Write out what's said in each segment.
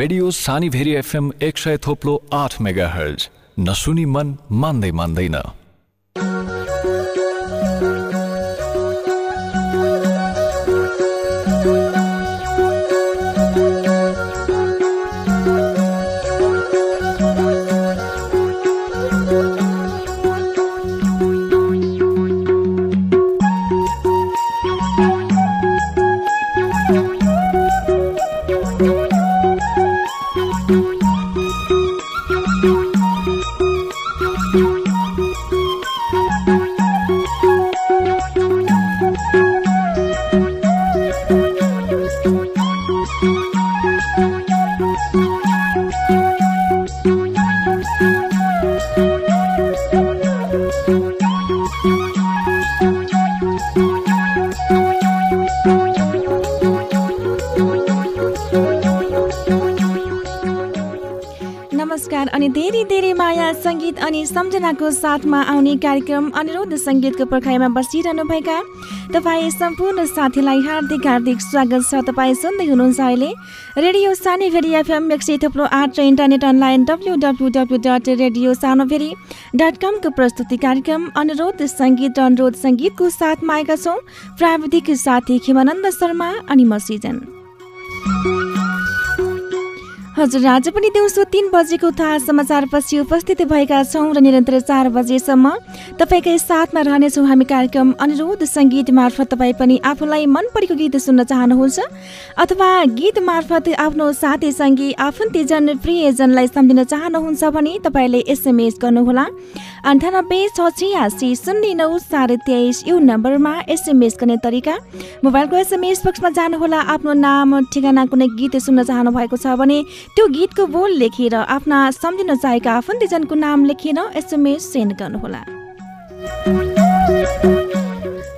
Radio Sani Bheri FM एक सय थोप्लो आठ मेगा हर्ज नसुनी मन मान्दै मान्दैन। सङ्गीत अनि सम्झनाको साथमा आउने कार्यक्रम अनुरोध सङ्गीतको पर्खाइमा बसिरहनुभएका तपाईँ सम्पूर्ण साथीलाई हार्दिक हार्दिक स्वागत छ। तपाईँ सुन्दै हुनुहुन्छ अहिले रेडियो सानोभेरी एफएम एक सय थुप्रो आठ र internet online W W W dot radio Sanobheri dot कमको प्रस्तुति कार्यक्रम अनुरोध सङ्गीत र अनुरोध सङ्गीतको साथमा आएका छौँ। प्राविधिक साथी खिमानन्द शर्मा अनि म सिजन। हजुर आज पनि दिउँसो तिन बजेको थाहा समाचारपछि उपस्थित भएका छौँ र निरन्तर चार बजेसम्म तपाईँकै साथमा रहनेछौँ हामी कार्यक्रम अनुरोध सङ्गीत मार्फत तपाईँ पनि आफूलाई मन परेको गीत सुन्न चाहनुहुन्छ अथवा गीत मार्फत आफ्नो साथीसँगी आफन्तीजन प्रियजनलाई सम्झिन चाहनुहुन्छ भने तपाईँले एसएमएस गर्नुहोला। अन्ठानब्बे छ छियासी शून्य नौ साढे तेइस यो नम्बरमा एसएमएस गर्ने तरिका। मोबाइलको एसएमएस बक्समा जानुहोला आफ्नो नाम ठेगाना कुनै गीत सुन्न चाहनु भएको छ भने त्यो गीतको बोल लेखेर आफ्ना सम्झिन चाहेका आफन्तीजनको नाम लेखेर एसएमएस सेन्ड गर्नुहोला।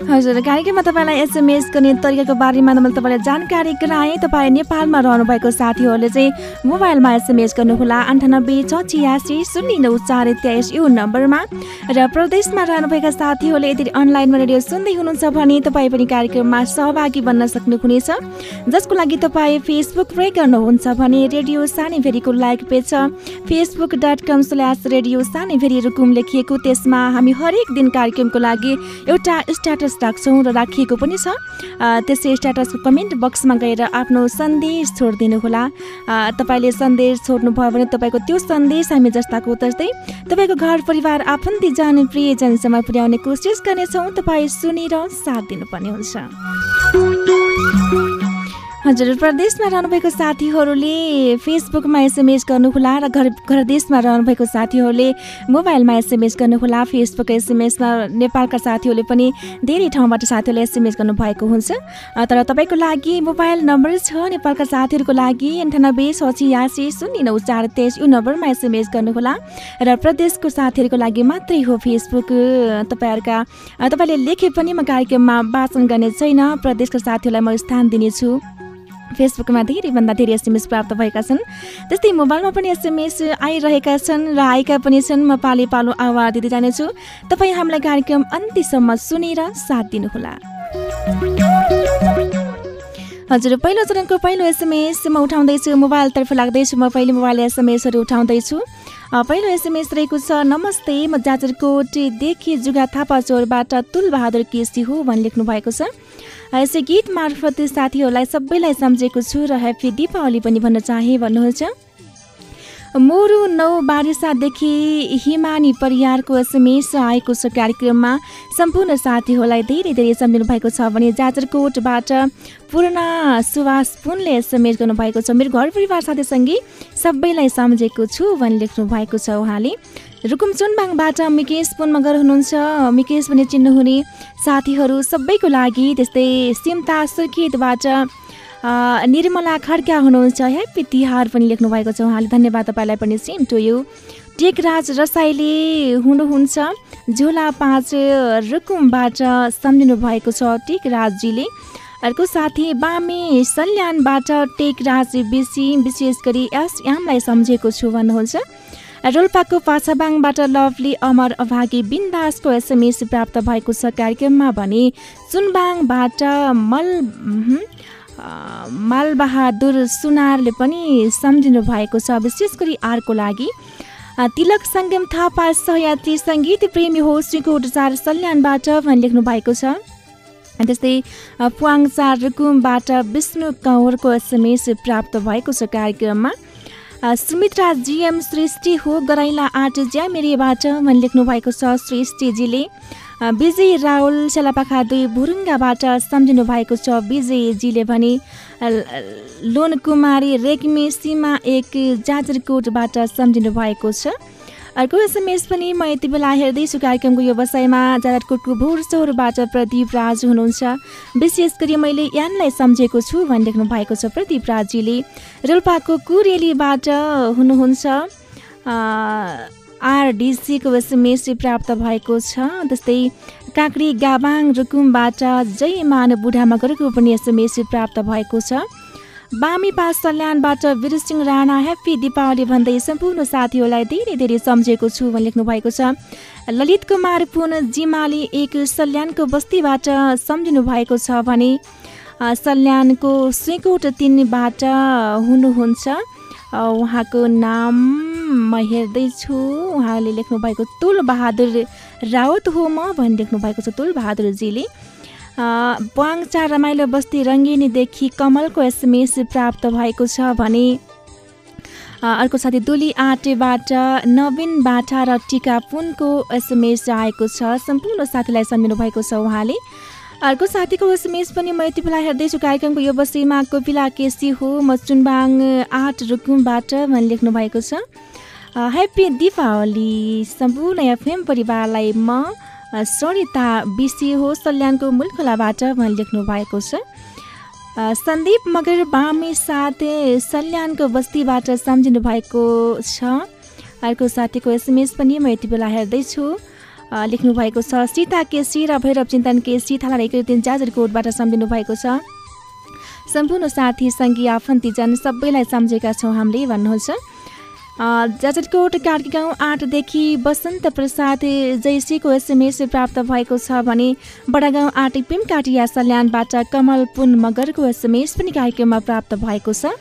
हजुर कार्यक्रममा तपाईँलाई एसएमएस गर्ने तरिकाको बारेमा मैले तपाईँलाई जानकारी गराएँ। तपाईँ नेपालमा रहनुभएको साथीहरूले चाहिँ मोबाइलमा एसएमएस गर्नुहोला। अन्ठानब्बे छ छियासी शून्य नौ चार तेइस यो नम्बरमा। र प्रदेशमा रहनुभएका साथीहरूले यदि अनलाइनमा रेडियो सुन्दै हुनुहुन्छ भने तपाईँ पनि कार्यक्रममा सहभागी बन्न सक्नुहुनेछ। जसको लागि तपाईँ फेसबुक प्रयोग गर्नुहुन्छ भने रेडियो सानीभेरीको लाइक पेज छ। Facebook dot com slash radio Sanibheri Rukum लेखिएको त्यसमा हामी हरेक दिन कार्यक्रमको लागि एउटा स्ट्याटस राख्छौँ र राखिएको पनि छ। त्यसै स्ट्याटसको कमेन्ट बक्समा गएर आफ्नो सन्देश छोडिदिनुहोला। तपाईँले सन्देश छोड्नुभयो भने तपाईँको त्यो सन्देश हामी जस्ताको तस्तै तपाईँको घर परिवार आफन्तीजन प्रियजनसम्म पुर्याउने कोसिस गर्नेछौँ। तपाईँ सुनेर साथ दिनुपर्ने हुन्छ। हजुर प्रदेशमा रहनुभएको साथीहरूले फेसबुकमा एसएमएस गर्नुहोला र घर घर देशमा रहनुभएको साथीहरूले मोबाइलमा एसएमएस गर्नुहोला फेसबुक एसएमएसमा नेपालका साथीहरूले पनि धेरै ठाउँबाट साथीहरूले एसएमएस गर्नुभएको हुन्छ। तर तपाईँको लागि मोबाइल नम्बर छ नेपालका साथीहरूको लागि अन्ठानब्बे छ छियासी शून्य नौ चार तेइस यो नम्बरमा एसएमएस गर्नुहोला र प्रदेशको साथीहरूको लागि मात्रै हो फेसबुक तपाईँहरूका तपाईँले लेखे पनि म कार्यक्रममा वाचन गर्ने छैन। प्रदेशका साथीहरूलाई म स्थान दिनेछु। फेसबुकमा धेरैभन्दा धेरै एसएमएस प्राप्त भएका छन्। त्यस्तै मोबाइलमा पनि एसएमएस आइरहेका छन् र आएका पनि छन्। म पाले पालो आवाज दिँदै जानेछु। तपाईँ हामीलाई कार्यक्रम अन्त्यसम्म सुनेर साथ दिनुहोला। हजुर पहिलो चरणको पहिलो एसएमएस म उठाउँदैछु। मोबाइलतर्फ लाग्दैछु। म पहिले मोबाइल एसएमएसहरू उठाउँदैछु। पहिलो एसएमएस रहेको छ नमस्ते म जाजरकोटदेखि जुगा थापा चोरबाट तुलबहादुर केसी हो भनी लेख्नु भएको छ। यसै गीत मार्फत साथीहरूलाई सबैलाई सम्झेको छु र ह्याप्पी दिपावली पनि भन्न चाहे भन्नुहुन्छ। मोरु नौ बारिसादेखि हिमानी परियारको एसएमएस आएको छ कार्यक्रममा सम्पूर्ण साथीहरूलाई धेरै धेरै सम्झिनु भएको छ भने जाजरकोटबाट पूर्ण सुवास पुनले एसएमएस गर्नुभएको छ। मेरो घर परिवार साथीसँगै सबैलाई सम्झेको छु भनी लेख्नु भएको छ उहाँले। रुकुम चुनबाङबाट मिकेश पुन मगर हुनुहुन्छ। मिकेश भने चिन्नुहुने साथीहरू सबैको लागि त्यस्तै सिमता सुर्खेतबाट निर्मला खड्का हुनुहुन्छ। ह्याप्पी तिहार पनि लेख्नु भएको छ उहाँले। धन्यवाद तपाईँलाई पनि सेम टु यु टेकराज रसाइले हुनुहुन्छ। झोला पाँच रुकुमबाट सम्झिनु भएको छ टेकराजजीले। अर्को साथी बामे सल्यानबाट टेकराज बेसी विशेष गरी एसएमलाई सम्झेको छु भन्नुहुन्छ। रोल्पाको पाछाबाङबाट लभली अमर अभागी बिन्दासको एसएमएस प्राप्त भएको छ कार्यक्रममा भने सुनबाङबाट मल मालबहादुर सुनारले पनि सम्झिनु भएको छ। विशेष गरी आरको लागि तिलक सङ्गम थापा सहयात्री सङ्गीत प्रेमी हो श्रीकोट चार सल्यानबाट भनी लेख्नु भएको छ। त्यस्तै पुवाङ चार रुकुमबाट विष्णु कौरको एसएमएस प्राप्त भएको छ कार्यक्रममा। सुमित्रा जिएम सृष्टि हो गराइला आठ ज्यामेरीबाट भनी लेख्नु भएको छ सृष्टिजीले। विजय राहुल सेलापाखा दुई भुरुङ्गाबाट सम्झिनु भएको छ विजयजीले भने लोन कुमारी रेग्मी सीमा एक जाजरकोटबाट सम्झिनु भएको छ। अर्को एसएमएस पनि म यति बेला हेर्दैछु कार्यक्रमको व्यवसायमा जाजरकोटको भोर सहरबाट प्रदीप राज हुनुहुन्छ। विशेष गरी मैले यानलाई सम्झेको छु भनी लेख्नु भएको छ प्रदीप राजीले रोल्पाको कुरेलीबाट हुनुहुन्छ। आरडिसीको एसएमएस प्राप्त भएको छ। त्यस्तै काँक्री गाबाङ रुकुमबाट जय मान बुढामा गरेको पनि एसएमएस प्राप्त भएको छ। बामी पास सल्यानबाट वीरसिंह राणा ह्याप्पी दिपावली भन्दै सम्पूर्ण साथीहरूलाई धेरै धेरै सम्झेको छु भनी लेख्नु भएको छ। ललित कुमार पुन जिमाली एक सल्यानको बस्तीबाट सम्झिनु भएको छ भने सल्यानको सुइकोट तिनबाट हुनुहुन्छ। उहाँको नाम म हेर्दैछु। उहाँले लेख्नु भएको तुल बहादुर रावत हो म लेख्नु भएको छ तुल चार रमाइलो बस्ती रङ्गिनीदेखि कमलको एसएमएस प्राप्त भएको छ भने अर्को साथी दुली आटेबाट नवीन बाठा र टिका पुनको एसएमएस आएको छ। सम्पूर्ण साथीलाई सम्झिनु भएको छ उहाँले। अर्को साथीको एसएमएस पनि म यति बेला हेर्दैछु कार्यक्रमको यो बसीमा कोपिला केसी हो म चुनबाङ आठ रुकुमबाट भनी लेख्नु भएको छ। ह्याप्पी दिपावली सम्पूर्ण एफएम परिवारलाई म सरिता बिसी हो सल्यानको मूलखोलाबाट भनी लेख्नु भएको छ। सन्दीप मगर बामे साथ सल्यानको बस्तीबाट सम्झिनु भएको छ। अर्को साथीको एसएमएस पनि म यति बेला हेर्दैछु। लेख्नु भएको छ सीता केसी र भैरव चिन्तन केसी थाला तिन जाजरकोटबाट सम्झिनु भएको छ। सम्पूर्ण साथी सङ्घीय आफन्तीजन सबैलाई सम्झेका छौँ हामीले भन्नुहुन्छ। जाजरकोट कार्की गाउँ आठदेखि वसन्त प्रसाद जैसीको एसएमएस प्राप्त भएको छ भने बडागाउँ आठ पिम काटिया सल्यानबाट कमल पुन मगरको एसएमएस पनि कार्यक्रममा प्राप्त भएको छ।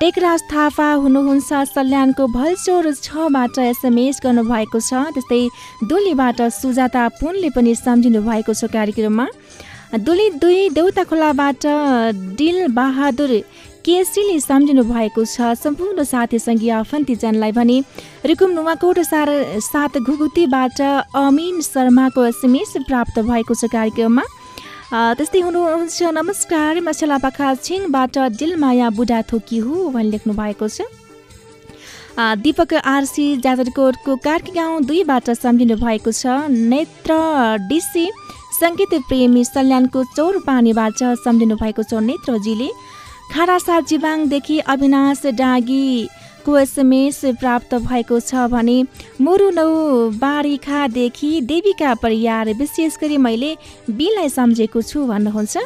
टेकराज थापा हुनुहुन्छ सल्यानको भलचोर छबाट एसएमएस गर्नुभएको छ त्यस्तै दुलीबाट सुजाता पुनले पनि सम्झिनु भएको छ कार्यक्रममा। दुली दुई देउता खोलाबाट डिल बहादुर केसीले सम्झिनु भएको छ सम्पूर्ण साथी सङ्घीय आफन्तीजनलाई भने रुकुम नुवाकोट सार सात घुगुतीबाट अमिन शर्माको एसएमएस प्राप्त भएको छ कार्यक्रममा। त्यस्तै हुनुहुन्छ नमस्कार मसला पाखा छिङबाट दिलमाया बुढा थोकी हो भनी लेख्नु भएको छ। दिपक आरसी जाजरकोटको कार्की गाउँ दुईबाट सम्झिनु भएको छ नेत्र डिसी सङ्गीत प्रेमी सल्यानको चौर पानीबाट सम्झिनु भएको छ नेत्रजीले। खारासा जिबाङदेखि अविनाश डागी को एसएमएस प्राप्त भएको छ भने मुरुनौ बारिखादेखि देविका परियार। विशेष गरी मैले बिलाई सम्झेको छु भन्नुहुन्छ।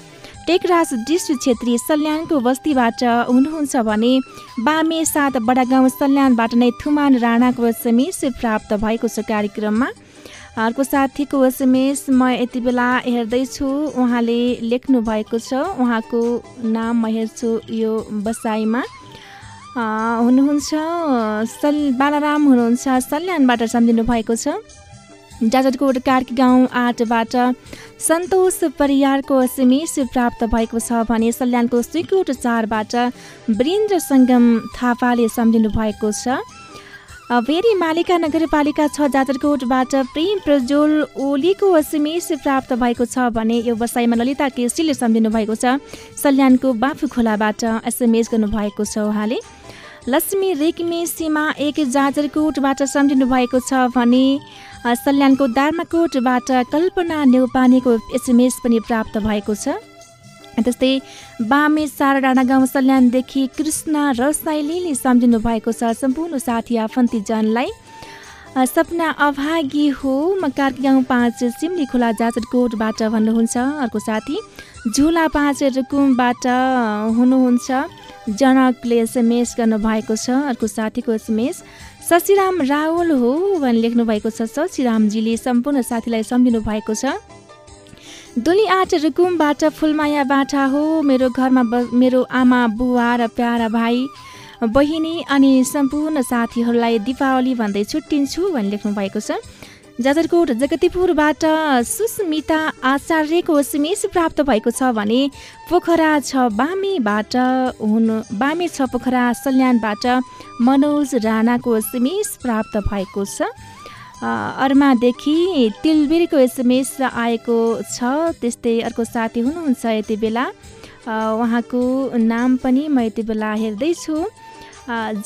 टेकराज डिस्ट्रिक्ट क्षेत्री सल्यानको बस्तीबाट हुनुहुन्छ भने बामे सात बडागाउँ सल्यानबाट नै थुमान राणाको एसएमएस प्राप्त भएको छ कार्यक्रममा। अर्को साथीको एसएमएस म यति बेला हेर्दैछु। उहाँले लेख्नु भएको छ। उहाँको नाम म हेर्छु यो बसाइमा हुनुहुन्छ सल बालाराम हुनुहुन्छ। सल्यानबाट सम्झिनु भएको छ। जाजरकोट कार्की गाउँ आठबाट सन्तोष परियारको एसएमएस प्राप्त भएको छ भने सल्यानको स्विकोट चारबाट वीरेन्द्र सङ्गम थापाले सम्झिनु भएको छ। भेरी मालिका नगरपालिका छ जाजरकोटबाट प्रेम प्रज्वल ओलीको एसएमएस प्राप्त भएको छ भने यो बसाइमा ललिता केसीले सम्झिनु भएको छ। सल्यानको बाफु खोलाबाट एसएमएस गर्नुभएको छ उहाँले। लक्ष्मी रेग्मी सीमा एक जाजरकोटबाट सम्झिनु भएको छ भने सल्यानको दार्माकोटबाट कल्पना नेउपानेको एसएमएस पनि प्राप्त भएको छ। त्यस्तै बामे सारा डाँडा गाउँ सल्यानदेखि कृष्ण रसाइलीले सम्झिनु भएको छ सम्पूर्ण साथी आफन्तीजनलाई सपना अभागी हो म कार्की गाउँ पाँच सिमली खोला जाजरकोटबाट भन्नुहुन्छ। अर्को साथी झुला पाँच रुकुमबाट हुनुहुन्छ। जनकले एसएमएस गर्नुभएको छ। अर्को साथीको एसएमएस शशिराम रावल हो भनी लेख्नु भएको छ। शशिरामजीले सम्पूर्ण साथीलाई सम्झिनु भएको छ। दुली आठ रुकुमबाट फुलमाया बाठा हो। मेरो घरमा मेरो आमा बुवा र प्यारा भाइ बहिनी अनि सम्पूर्ण साथीहरूलाई दिपावली भन्दै छुट्टिन्छु भनी लेख्नु भएको छ। जाजरकोट जगतीपुरबाट सुस्मिता आचार्यको सिमेस प्राप्त भएको छ भने पोखरा छ बामीबाट हुनु बामी छ पोखरा सल्यानबाट मनोज राणाको सिमेस प्राप्त भएको छ। अर्मादेखि तिलबिरको एसएमएस आएको छ त्यस्तै अर्को साथी हुनुहुन्छ यति बेला। उहाँको नाम पनि म यति बेला हेर्दैछु।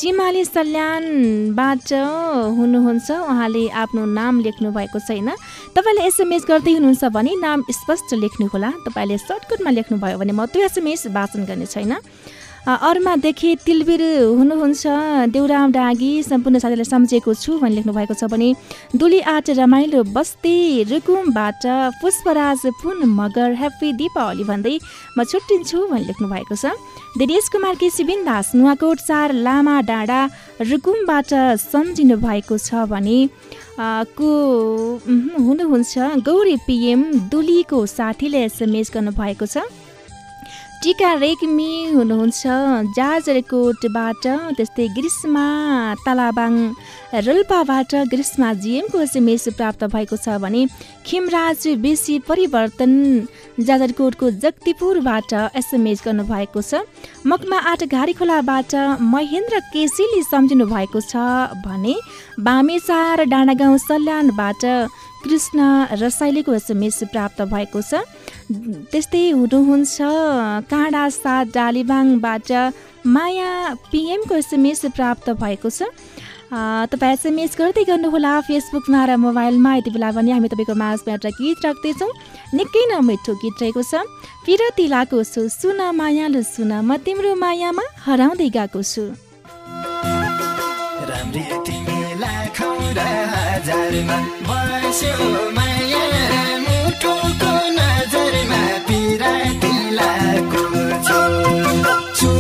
जिमाली सल्यानबाट हुनुहुन्छ उहाँले आफ्नो नाम लेख्नु भएको छैन। तपाईँले एसएमएस गर्दै हुनुहुन्छ भने नाम स्पष्ट लेख्नुहोला। तपाईँले सर्टकटमा लेख्नुभयो भने म त्यो एसएमएस वाचन गर्ने छैन। अरूमादेखि तिलबिर हुनुहुन्छ देउरा डाँगी सम्पूर्ण साथीलाई सम्झेको छु भनी लेख्नु भएको छ भने दुली आट रमाइलो बस्ती रुकुमबाट पुष्पराज पुन मगर ह्याप्पी दिपावली भन्दै म छुट्टिन्छु भनी लेख्नु भएको छ। दिनेश कुमार केसी बिन्दास नुवाकोट चार लामा डाँडा रुकुमबाट सम्झिनु भएको छ भने को हुनुहुन्छ गौरी पिएम दुलीको साथीले एसएमएस गर्नुभएको छ। टिका रेग्मी हुनुहुन्छ जाजरकोटबाट त्यस्तै ग्रीष्मा तालाबाङ रोल्पाबाट ग्रीष्मा जिएमको एसएमएस प्राप्त भएको छ भने खिमराज बेसी परिवर्तन जाजरकोटको जगतिपुरबाट एसएमएस गर्नुभएको छ। मकमा आठ घारी खोलाबाट महेन्द्र केसीले सम्झिनु भएको छ भने बामेचार डाँडागाउँ सल्यानबाट कृष्ण रसाइलीको एसएमएस प्राप्त भएको छ। त्यस्तै हुनुहुन्छ काँडा सात डालिबाङबाट माया पिएमको एसएमएस प्राप्त भएको छ। तपाईँ एसएमएस गर्दै गर्नुहोला फेसबुकमा र मोबाइलमा। यति बेला पनि हामी तपाईँको माझमा एउटा गीत राख्दैछौँ। निकै नै मिठो गीत रहेको छ। फिरती लाएको छु सुन मायालु सुन म तिम्रो मायामा हराउँदै गएको छु। कुरा हजारमा बस्यो माया। मुटुको नजरमा पिरातिलाको छो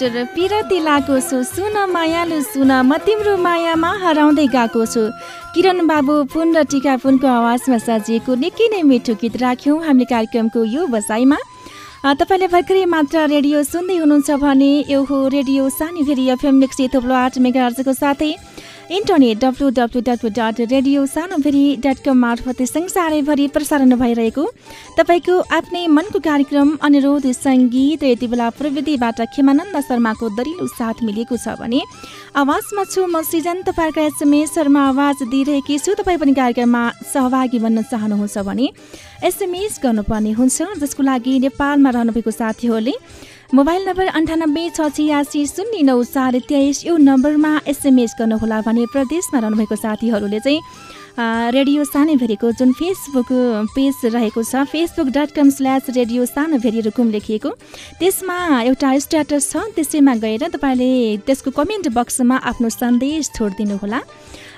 हजुर पिरती लाएको छु सुन मायालु सुन म तिम्रो मायामा हराउँदै गएको छु। किरण बाबु पुन र टिका पुनको आवाजमा सजिएको निकै नै मिठो गीत राख्यौँ हामीले कार्यक्रमको यो बसाइमा। तपाईँले भर्खरै मात्र रेडियो सुन्दै हुनुहुन्छ भने यो हो रेडियो सानी फेरि एफएम एक सय थोप्लो आठ मेगा साथै internet W W W dot radio Sanobhari dot com मार्फत संसारैभरि प्रसारण भइरहेको तपाईँको आफ्नै मनको कार्यक्रम अनुरोध सङ्गीत यति बेला प्रविधिबाट खेमानन्द शर्माको दरिलो साथ मिलेको छ भने आवाजमा छु म सिजन तपाईँका एसएमएसहरूमा आवाज दिइरहेकी छु। तपाईँ पनि कार्यक्रममा सहभागी बन्न चाहनुहुन्छ भने एसएमएस गर्नुपर्ने हुन्छ जसको लागि नेपालमा रहनुभएको साथीहरूले मोबाइल नम्बर अन्ठानब्बे छ छियासी शून्य नौ चार तेइस यो नम्बरमा एसएमएस गर्नुहोला भने प्रदेशमा रहनुभएको साथीहरूले चाहिँ रेडियो सानोभेरीको जुन फेसबुक पेज रहेको छ Facebook dot com slash radio Sanobheri Rukum लेखिएको त्यसमा एउटा स्ट्याटस छ त्यसैमा गएर तपाईँले त्यसको कमेन्ट बक्समा आफ्नो सन्देश छोडिदिनुहोला।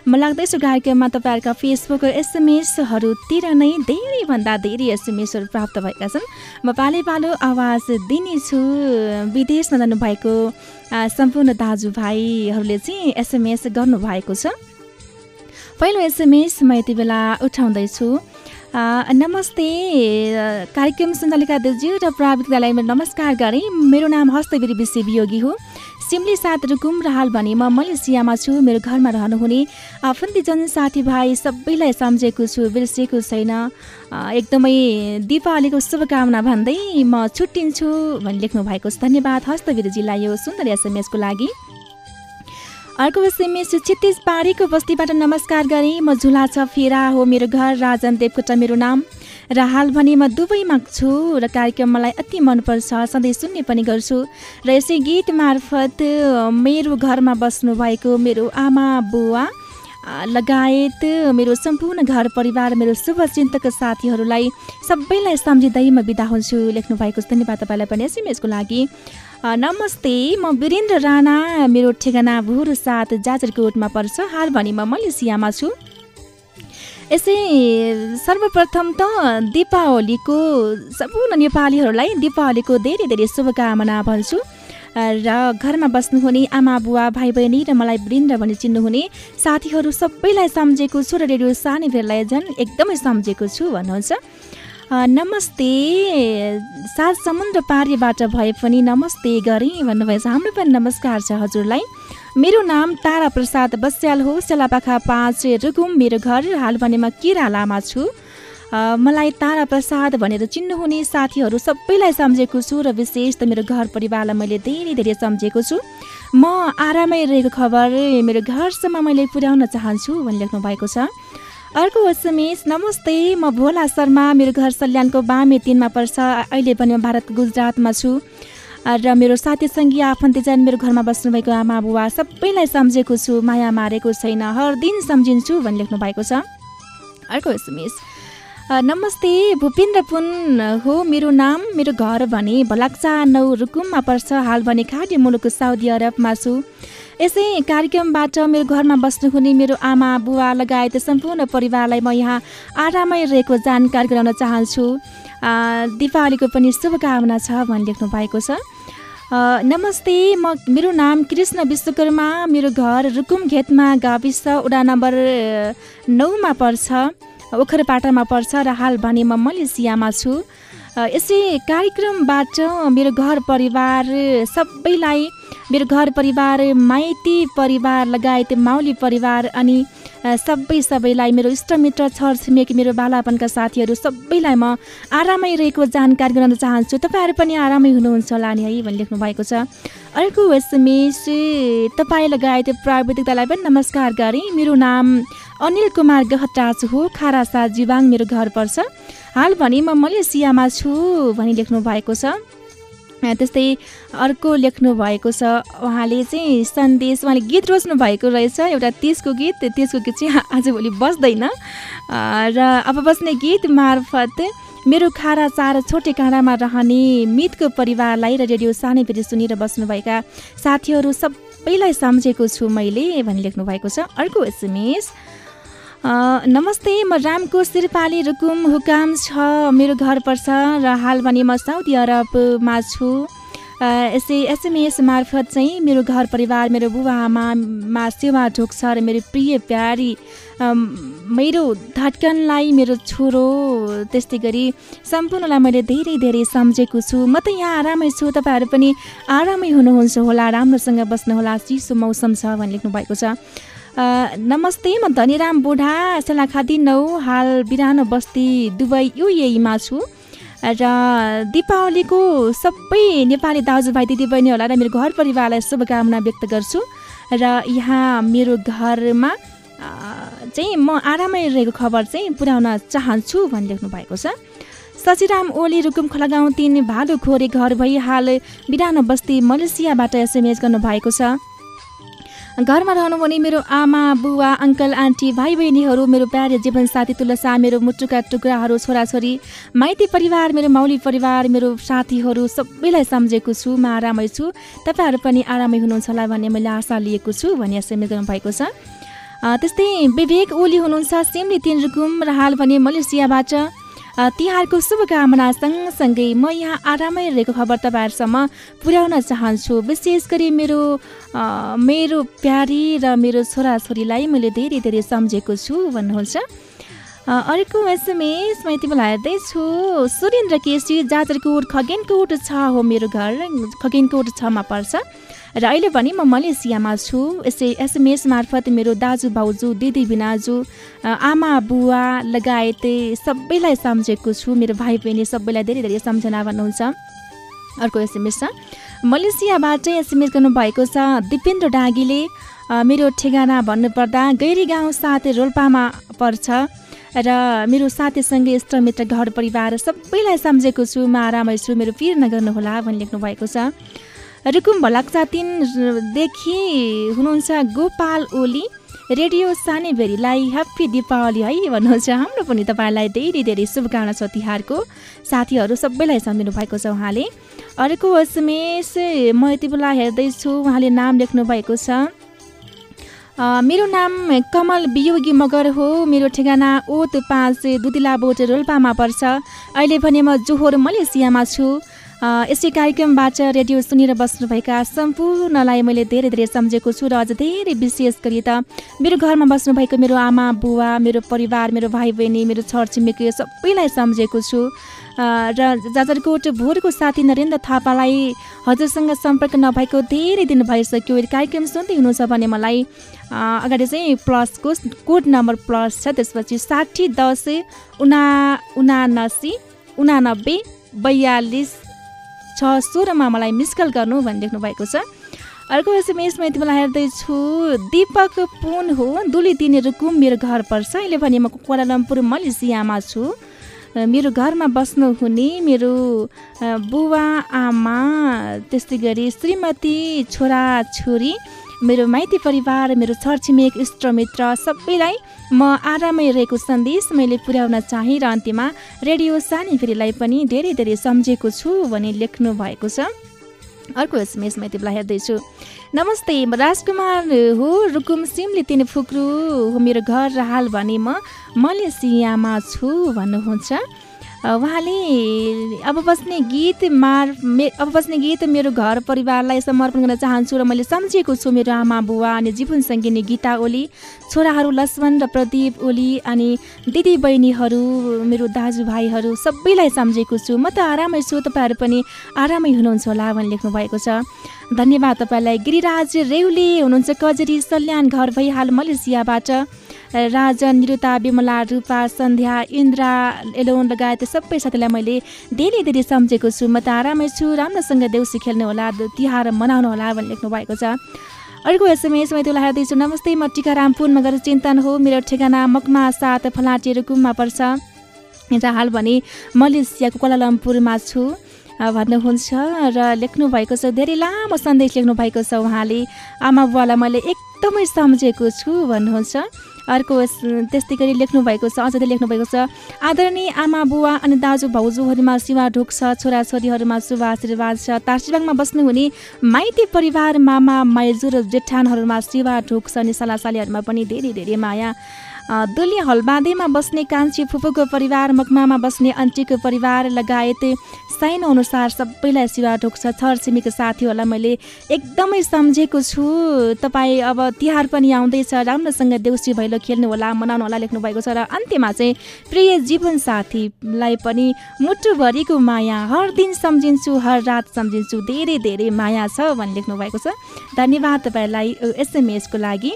म लाग्दैछु कार्यक्रममा तपाईँहरूका फेसबुक एसएमएसहरूतिर नै धेरैभन्दा धेरै एसएमएसहरू प्राप्त भएका छन्। म पाले पालो आवाज दिनेछु। विदेशमा जानुभएको सम्पूर्ण दाजुभाइहरूले चाहिँ एसएमएस गर्नुभएको छ। पहिलो एसएमएस म यति बेला उठाउँदैछु। नमस्ते कार्यक्रम सञ्चालिका दाजु र प्राविधिक नमस्कार गरेँ। मेरो नाम हस्तवीर विषय वियोगी हो। सिमली सात रुकुम र हाल भने म मलेसियामा छु मेरो घरमा रहनुहुने। आफन्तीजन साथीभाइ सबैलाई सम्झेको छु बिर्सेको छैन। एकदमै दिपावलीको शुभकामना भन्दै म छुट्टिन्छु भनी लेख्नु भएको छ। धन्यवाद हस्तवीरजीलाई यो सुन्दर एसएमएसको लागि। अर्को एसएमएस छित्तिस पारीको बस्तीबाट नमस्कार गरेँ म झुला छ फेरा हो मेरो घर राजन देवकोटा मेरो नाम। र हाल भने म दुबईमा छु र कार्यक्रम मलाई अति मनपर्छ सधैँ सुन्ने पनि गर्छु। र यसै गीत मार्फत मेरो घरमा बस्नुभएको मेरो आमा बुवा लगायत मेरो सम्पूर्ण घर परिवार मेरो शुभचिन्तक साथीहरूलाई सबैलाई सम्झिँदै म बिदा हुन्छु। लेख्नु भएको धन्यवाद तपाईँलाई पनि एसएमएसको लागि। नमस्ते म वीरेन्द्र राणा मेरो ठेगाना भुर साथ जाजरकोटमा पर्छ। हाल भने म मलेसियामा छु। यसै सर्वप्रथम त दीपावलीको सम्पूर्ण नेपालीहरूलाई दीपावलीको धेरै धेरै शुभकामना भन्छु। र घरमा बस्नुहुने आमा बुवा भाइ बहिनी र मलाई वृन्द भनी चिन्नुहुने साथीहरू सबैलाई सम्झेको छु र रेडियो सानीहरूलाई झन् एकदमै सम्झेको छु भन्नुहुन्छ। नमस्ते सात समुद्र पारीबाट भए पनि नमस्ते गरेँ भन्नुभएछ। हाम्रो पनि नमस्कार छ हजुरलाई। मेरो नाम तारा प्रसाद बस्याल हो। सेलापाखा पाँच रुकुम मेरो घर हाल भने म किरालामा छु। मलाई तारा प्रसाद भनेर चिन्नुहुने साथीहरू सबैलाई सम्झेको छु र विशेष त मेरो घर परिवारलाई मैले धेरै धेरै सम्झेको छु। म आरामै रहेको खबर मेरो घरसम्म मैले पुर्याउन चाहन्छु भनी लेख्नु भएको छ। अर्को एसएमएस नमस्ते म भोला शर्मा मेरो घर सल्यानको बामे तिनमा पर्छ अहिले पनि म भारत गुजरातमा छु। र मेरो साथी सङ्गी आफन्तजन मेरो घरमा बस्नुभएको आमा बुवा सबैलाई सम्झेको छु माया मारेको छैन हर दिन सम्झिन्छु भनी लेख्नु भएको छ। अर्को एसएमएस नमस्ते भूपेन्द्र पुन हो मेरो नाम मेरो घर भने भलाक्चा नौ रुकुममा पर्छ हाल भने खाडी मुलुक साउदी अरबमा छु यसै कार्यक्रमबाट मेरो घरमा बस्नुहुने मेरो आमा बुवा लगायत सम्पूर्ण परिवारलाई म यहाँ आरामै रहेको जानकारी गराउन चाहन्छु दिपावलीको पनि शुभकामना छ भनी लेख्नु भएको छ नमस्ते म मेरो नाम कृष्ण विश्वकर्मा मेरो घर रुकुम घेतमा गाविस वडा नम्बर नौमा पर्छ ओखरपाटामा पर्छ र हाल भने म मलेसियामा छु। यसै कार्यक्रमबाट मेरो घर परिवार सबैलाई मेरो घर परिवार माइती परिवार लगायत माउली परिवार अनि सबै सबैलाई मेरो इष्टमित्र छरछिमेकी मेरो बालापनका साथीहरू सबैलाई म आरामै रहेको जानकारी गराउन चाहन्छु। तपाईँहरू पनि आरामै हुनुहुन्छ होला नि है भनी लेख्नु भएको छ। अर्को एसएमएस तपाईँ लगायत प्राविधिकतालाई पनि नमस्कार गरेँ मेरो नाम अनिल कुमार गहटाच हो खारासा जिवाङ मेरो घर पर्छ। हाल भने म मलेसियामा छु भनी लेख्नु भएको छ। त्यस्तै अर्को लेख्नु भएको छ। उहाँले चाहिँ सन्देश उहाँले गीत रोज्नु भएको रहेछ। एउटा तिजको गीत तिजको गीत चाहिँ आजभोलि बस्दैन र अब बस्ने गीत मार्फत मेरो खारा चार छोटे काँडामा रहने मितको परिवारलाई र रेडियो सानै फेरि सुनेर बस्नुभएका साथीहरू सबैलाई सम्झेको छु मैले भनी लेख्नु भएको छ। अर्को एसएमएस नमस्ते म रामको सिरपाली रुकुम हुकाम छ मेरो घर पर्छ र हाल भने म साउदी अरबमा छु। यसै एसएमएस मार्फत चाहिँ मेरो घर परिवार मेरो बुबा आमामा सेवा ढोक्छ र मेरो प्रिय प्यारी मेरो धड्कनलाई मेरो छोरो त्यस्तै गरी सम्पूर्णलाई मैले धेरै धेरै सम्झेको छु। म त यहाँ आरामै छु तपाईँहरू पनि आरामै हुनुहुन्छ होला राम्रोसँग बस्नुहोला चिसो मौसम छ भनी लेख्नु भएको छ। नमस्ते म धनीराम बुढा सेलाखादी नौ हाल बिरानो बस्ती दुबई युएमा छु। र दिपावलीको सबै नेपाली दाजुभाइ दिदीबहिनीहरूलाई र मेरो घर परिवारलाई शुभकामना व्यक्त गर्छु। र यहाँ मेरो घरमा चाहिँ म आरामै रहेको खबर चाहिँ पुर्याउन चाहन्छु भनी लेख्नु भएको छ। सचिराम ओली रुकुम खोलागाउँ तिन भालु खोरे घर भई हाल बिरानो बस्ती मलेसियाबाट एसएमएस गर्नुभएको छ। घरमा रहनुहुने मेरो आमा बुवा अङ्कल आन्टी भाइ बहिनीहरू मेरो प्यारे जीवनसाथी तुलसा मेरो मुटुका टुक्राहरू छोराछोरी माइती परिवार मेरो मौली परिवार मेरो साथीहरू सबैलाई सम्झेको छु म आरामै छु। तपाईँहरू पनि आरामै हुनुहुन्छ होला भन्ने मैले आशा लिएको छु भन्ने एसएमएस गर्नुभएको छ। त्यस्तै विवेक ओली हुनुहुन्छ सिमली तिन रुकुम र हाल भने मलेसियाबाट। तिहारको शुभकामना सँगसँगै म यहाँ आरामै रहेको खबर तपाईँहरूसम्म पुर्याउन चाहन्छु। विशेष गरी मेरो मेरो प्यारी र मेरो छोराछोरीलाई मैले धेरै धेरै सम्झेको छु भन्नुहुन्छ। अर्को एसएमएस म बेला हेर्दैछु। सुरेन्द्र केसी जाजरकोट खगेनकोट छ हो मेरो घर। खगेनकोट छमा पर्छ। र अहिले पनि म मलेसियामा छु। यसै एसएमएस मार्फत मेरो दाजु भाउजू दिदी आमा बुवा लगायत सबैलाई सम्झेको छु। मेरो भाइ बहिनी सबैलाई धेरै धेरै सम्झना भन्नुहुन्छ। अर्को एसएमएस छ। मलेसियाबाटै एसएमएस गर्नुभएको छ दिपेन्द्र डाँगीले। मेरो ठेगाना भन्नुपर्दा गैरी गाउँ साथ रोल्पामा पर्छ। र मेरो साथीसँगै इष्टमित्र घर परिवार सबैलाई सम्झेको छु। म आरामै छु। मेरो पिर नगर्नुहोला भनी लेख्नु भएको छ। रुकुम भलाक्सा तिनदेखि हुनुहुन्छ गोपाल ओली। रेडियो सानेभेरीलाई ह्याप्पी दिपावली है भन्नुहुन्छ हाम्रो पनि तपाईँलाई धेरै धेरै शुभकामना छ तिहारको। साथीहरू सबैलाई सम्झिनु भएको छ उहाँले। अर्को एसएमएस म यति बेला हेर्दैछु उहाँले नाम लेख्नु भएको छ। मेरो नाम कमल वियोगी मगर हो। मेरो ठेगाना ओत पाँच दुतिला बोट रोल्पामा पर्छ। अहिले भने म जोहोर मलेसियामा छु। यसै कार्यक्रमबाट रेडियो सुनेर बस्नुभएका सम्पूर्णलाई मैले धेरै धेरै सम्झेको छु र अझ धेरै विशेष गरी त मेरो घरमा बस्नुभएको मेरो आमा बुवा मेरो परिवार मेरो भाइ बहिनी मेरो छरछिमेकी सबैलाई सम्झेको छु। र जाजरकोट भोरको साथी नरेन्द्र थापालाई हजुरसँग सम्पर्क नभएको धेरै दिन भइसक्यो। कार्यक्रम सुन्दै हुनुहुन्छ भने मलाई अगाडि चाहिँ प्लसको कोड नम्बर प्लस छ त्यसपछि साठी दस उना उनासी उनानब्बे बयालिस छ सोह्रमा मलाई मिस कल गर्नु लेख्नु भएको छ। अर्को एसएमएसमा यति बेला हेर्दैछु दिपक पुन हो दुली तिनी रुकुम मेरो घर पर्छ। अहिले भने म कोलालम्पुर मलेसियामा छु। मेरो घरमा बस्नुहुने मेरो बुवा आमा त्यस्तै गरी श्रीमती छोरा छोरी मेरो माइती परिवार मेरो छरछिमेक इष्टमित्र सबैलाई म आरामै रहेको सन्देश मैले पुर्याउन चाहेँ र अन्त्यमा रेडियो सानीफेरीलाई पनि धेरै धेरै सम्झेको छु भनी लेख्नु भएको छ। अर्को एसएमएस म बेला हेर्दैछु। नमस्ते म राजकुमार हो रुकुम सिमले तिनी फुक्रू हो मेरो घर र हाल भने म मलेसियामा छु भन्नुहुन्छ। उहाँले अब बस्ने गीत मार मे अब बस्ने गीत मेरो घर परिवारलाई समर्पण गर्न चाहन्छु र मैले सम्झेको छु मेरो आमा बुवा अनि जीवन सङ्गिनी गीता ओली छोराहरू लक्ष्मण र प्रदीप ओली अनि दिदी बहिनीहरू मेरो दाजुभाइहरू सबैलाई सम्झेको छु। म त आरामै छु तपाईँहरू पनि आरामै हुनुहुन्छ होला भनी लेख्नु भएको छ। धन्यवाद तपाईँलाई। गिरिराज रेउले हुनुहुन्छ कजरी सल्यान घर भई हाल मलेसियाबाट। राजन निरुता विमला रूपा सन्ध्या इन्द्रा एलोन लगायत सबै साथीलाई मैले धेरै धेरै सम्झेको छु। म त आरामै छु राम्रोसँग देउसी खेल्नु होला तिहार मनाउनु होला भनी लेख्नु भएको छ। अर्को एसएमएस मैले त्यसलाई हेर्दैछु। नमस्ते म टिकाराम पुन मगर चिन्तन हो मेरो ठेगाना मकमा साथ फलाटे रुकुममा पर्छ। र हाल भने मलेसियाको कोलालम्पुरमा छु। भन्नुहुन्छ र लेख्नु भएको छ धेरै लामो सन्देश लेख्नु भएको छ उहाँले। आमा बुवालाई मैले एकदमै सम्झेको छु भन्नुहुन्छ। अर्को यस- त्यस्तै गरी लेख्नु भएको छ अझै लेख्नु भएको छ। आदरणीय आमा बुवा अनि दाजु भाउजूहरूमा शिवा ढोक छ छोराछोरीहरूमा शुभ आशीर्वाद छ। तार्सिबाङमा बस्नुहुने माइती परिवार मामा माइजू र जेठानहरूमा शिवा ढोक छ अनि सालासालीहरूमा पनि धेरै धेरै माया। दुली हलबाँदेमा बस्ने कान्छी फुपूको परिवार मकमामा बस्ने अन्टीको परिवार लगायत साइनो अनुसार सबैलाई सेवा ढोक्छ छरछिमेकी साथीहरूलाई मैले एकदमै सम्झेको छु। तपाईँ अब तिहार पनि आउँदैछ राम्रोसँग देउसी भैलो खेल्नु होला मनाउनु होला लेख्नु भएको छ र अन्त्यमा चाहिँ प्रिय जीवन साथीलाई पनि मुटुभरिको माया हर दिन सम्झिन्छु हर रात सम्झिन्छु धेरै धेरै माया छ भनी लेख्नु भएको छ। धन्यवाद तपाईँलाई एसएमएसको लागि।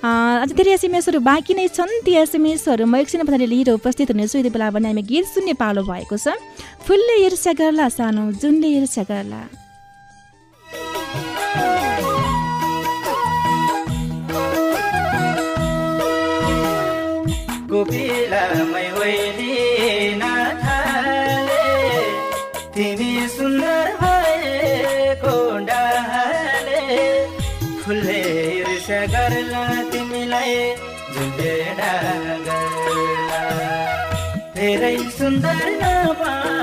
अझ धेरै एसएमएसहरू बाँकी नै छन्। ती एसएमएसहरू म एकछिन पछाडि लिएर उपस्थित हुनेछु यति बेला भने हामी गीत सुन्ने पालो भएको छ। फुलले ईर्ष्या गर्ला सानो जुनले ईर्ष्या गर्ला। तिमी सुन्दर फुलले ईर्ष्या गर्ला तिमीलाई झुले डागर्ला धेरै सुन्दर नपान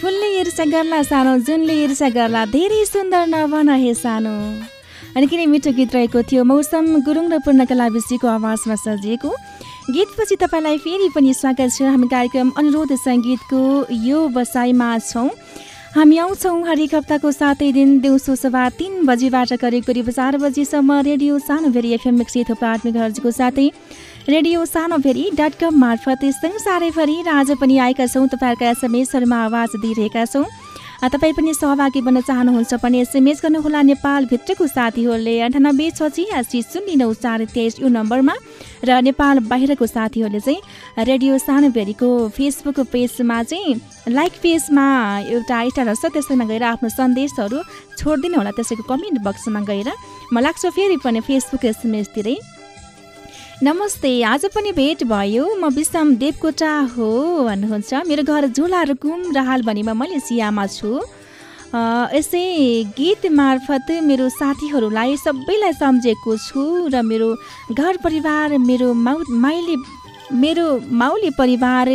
फुलले ईर्ष्या गर्ला सानो जुनले ईर्ष्या गर्ला धेरै सुन्दर नबन हे सानो। अनि किन मिठो गीत रहेको थियो मौसम गुरुङ र पूर्णकला विषयको आवाजमा सजिएको। गीतपछि तपाईँलाई फेरि पनि स्वागत छ हामी कार्यक्रम अनुरोध सङ्गीतको यो बसाइमा छौँ। हामी आउँछौँ हरेक हप्ताको सातै दिन दिउँसो सभा तिन बजीबाट करिब करिब चार बजीसम्म रेडियो सानो भेरी एफएम एक सय थोप्लो आठ मेगाहर्जको साथै। रेडियो सानो भेरी डट कम मार्फत संसारैभरि र आज पनि आएका छौँ। तपाईँहरूका एसएमएसहरूमा आवाज दिइरहेका छौँ। तपाईँ पनि सहभागी बन्न चाहनुहुन्छ भने एसएमएस गर्नुहोला नेपालभित्रको साथीहरूले। अन्ठानब्बे छ छियासी शून्य नौ चार तेइस यो नम्बरमा र नेपाल बाहिरको साथीहरूले चाहिँ रेडियो सानोभेरीको फेसबुक पेजमा चाहिँ लाइक पेजमा एउटा स्टार छ त्यसैमा गएर आफ्नो सन्देशहरू छोडिदिनु होला त्यसैको कमेन्ट बक्समा गएर। म लाग्छ फेरि पनि फेसबुक एसएमएसतिरै नमस्ते आज पनि भेट भयो। म विषम देवकोटा हो भन्नुहुन्छ। मेरो घर झोला रुकुम र हाल भनीमा मलेसियामा छु। अ, यसै गीत मार्फत मेरो साथीहरूलाई सबैलाई सम्झेको छु र मेरो घर परिवार मेरो माउ माइली मेरो माउली परिवार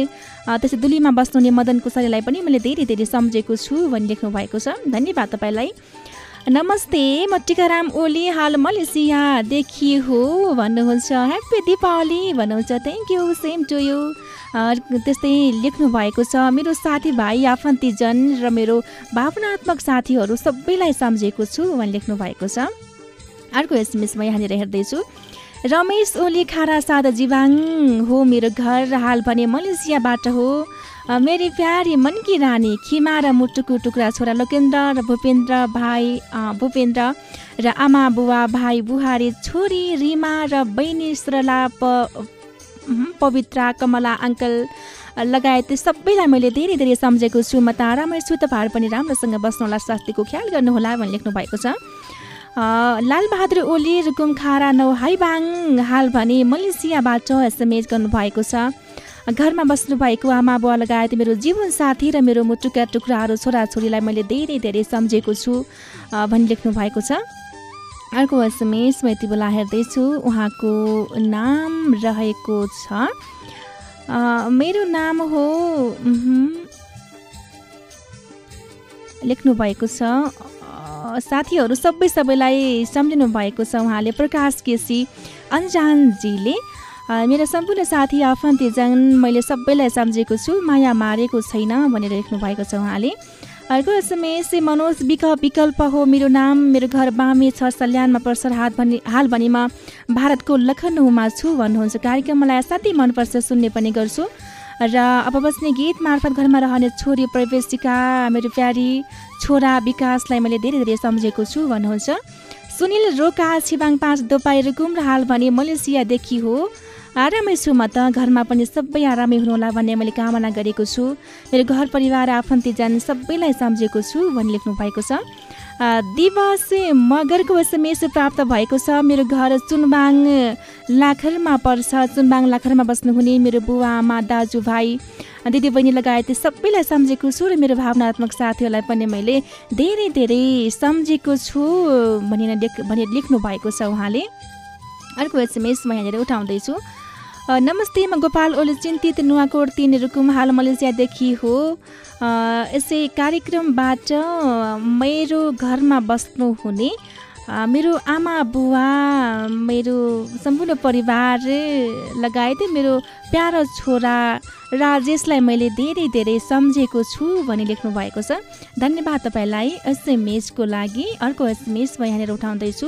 त्यसै दुलीमा बस्नुहुने मदन कुसारीलाई पनि मैले धेरै धेरै सम्झेको छु भनी लेख्नु भएको छ। धन्यवाद तपाईँलाई। नमस्ते म टिकाराम ओली हाल मलेसियादेखि हो भन्नुहुन्छ। ह्याप्पी दिपावली भन्नुहुन्छ। Thank you same to you त्यस्तै लेख्नु भएको छ मेरो साथीभाइ आफन्तीजन र मेरो भावनात्मक साथीहरू सबैलाई सम्झेको छु भनी लेख्नु भएको छ। अर्को एसएमएस म यहाँनिर हेर्दैछु। रमेश ओली खारा सादा जिवाङ हो मेरो घर हाल भने मलेसियाबाट हो। मेरी प्यारी मनकी रानी खिमा र मुटुको टुक्रा छोरा लोकेन्द्र र भूपेन्द्र भाइ भूपेन्द्र र आमा बुवा भाइ बुहारी छोरी रिमा र बहिनी सरला प पवित्रा कमला अङ्कल लगायत सबैलाई मैले धेरै धेरै सम्झेको छु। म त आरामै छु तपाईँहरू पनि राम्रोसँग बस्नुहोला स्वास्थ्यको ख्याल गर्नुहोला भनी लेख्नु भएको छ। लालबहादुर ओली रुकुम खारा नौ हाइबाङ हाल भने मलेसियाबाट एसएमएस गर्नुभएको छ। घरमा बस्नुभएको आमा बुवा लगायत मेरो जीवन साथी र मेरो मुटुका टुक्राहरू छोराछोरीलाई मैले धेरै धेरै सम्झेको छु भनी लेख्नु भएको छ। अर्को एसएमएस म यति बेला हेर्दैछु। उहाँको नाम रहेको छ मेरो नाम हो लेख्नु भएको छ। साथीहरू सबै सबैलाई सम्झिनु भएको छ उहाँले प्रकाश केसी अन्जानजीले मेरो सम्पूर्ण साथी आफन्तीजन मैले सबैलाई सम्झेको छु माया मारेको छैन भनेर लेख्नु भएको छ उहाँले। अर्को एसएमएस मनोज विक विकल्प हो मेरो नाम मेरो घर बामे छ सल्यानमा पर्छ हात भनी हाल भनीमा भारतको लखनऊमा छु भन्नुहुन्छ। कार्यक्रम मलाई साथै मनपर्छ सुन्ने पनि गर्छु। र अब बस्ने गीत मार्फत घरमा रहने छोरी प्रवेशिका मेरो प्यारी छोरा विकासलाई मैले धेरै धेरै सम्झेको छु भन्नुहुन्छ। सुनिल रोका छिबाङ पाँच दोपाई रुकुम र हाल भने मलेसियादेखि हो। आरामै छु म त। घरमा पनि सबै आरामै हुनुहोला भन्ने मैले कामना गरेको छु। मेरो घर परिवार आफन्तीजन सबैलाई सम्झेको छु भनी लेख्नु भएको छ। दिवस मगरको एसएमएस प्राप्त भएको छ। मेरो घर चुनबाङ लाखरमा पर्छ। चुनबाङ लाखरमा बस्नुहुने मेरो बुवा आमा दाजुभाइ दिदीबहिनी लगायत सबैलाई सम्झेको छु र मेरो भावनात्मक साथीहरूलाई पनि मैले धेरै धेरै सम्झेको छु भनेर लेख भनेर लेख्नु भएको छ उहाँले। अर्को एसएमएस म यहाँनिर उठाउँदैछु। नमस्ते म गोपाल ओली चिन्तित नुवाकोट तिन रुकुम हाल मलेसियादेखि हो। यसै कार्यक्रमबाट मेरो घरमा बस्नुहुने अ, मेरो आमा बुवा मेरो सम्पूर्ण परिवार लगायत मेरो प्यारो छोरा राजेशलाई मैले धेरै धेरै सम्झेको छु भनी लेख्नु भएको छ। धन्यवाद तपाईँलाई एसएमएसको लागि अर्को एसएमएस म यहाँनिर उठाउँदैछु।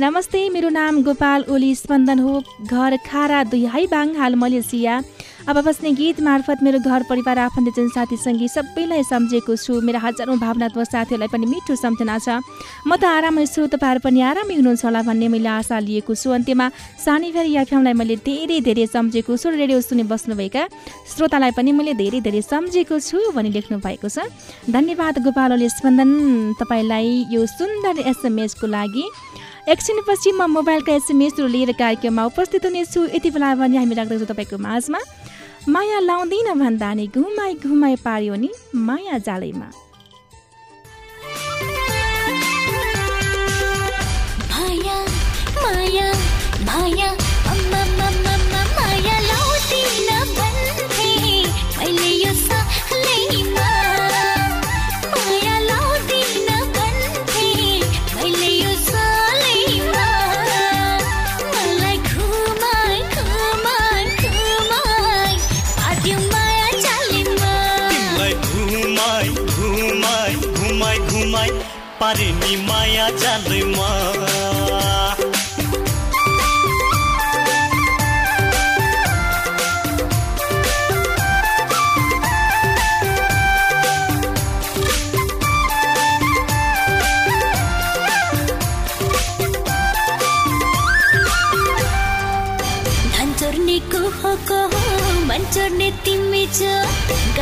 नमस्ते मेरो नाम गोपाल ओली स्पन्दन हो। घर खारा दुई हाइबाङ हाल मलेसिया अब बस्ने गीत मार्फत मेरो घर परिवार आफन्तजन साथी सङ्गी सबैलाई सम्झेको छु। मेरा हजारौँ भावनात्मक साथीहरूलाई पनि मिठो सम्झना छ। म त आरामै छु तपाईँहरू पनि आरामै हुनुहुन्छ होला भन्ने मैले आशा लिएको छु। अन्त्यमा सानीभरि याफ्यामलाई मैले धेरै धेरै सम्झेको छु। रेडियो सुनि बस्नुभएका श्रोतालाई पनि मैले धेरै धेरै सम्झेको छु भनी लेख्नु भएको छ। धन्यवाद गोपाल ओली स्पन्दन। तपाईँलाई यो सुन्दर एसएमएसको लागि एकछिनपछि म मोबाइलका एसएमएसहरू लिएर कार्यक्रममा उपस्थित हुनेछु यति बेला भने हामी राख्दछौँ तपाईँको माझमा। माया लाउँदैन भन्दा नि घुमाइ घुमाइ पार्यो नि माया जालैमा। माया माया।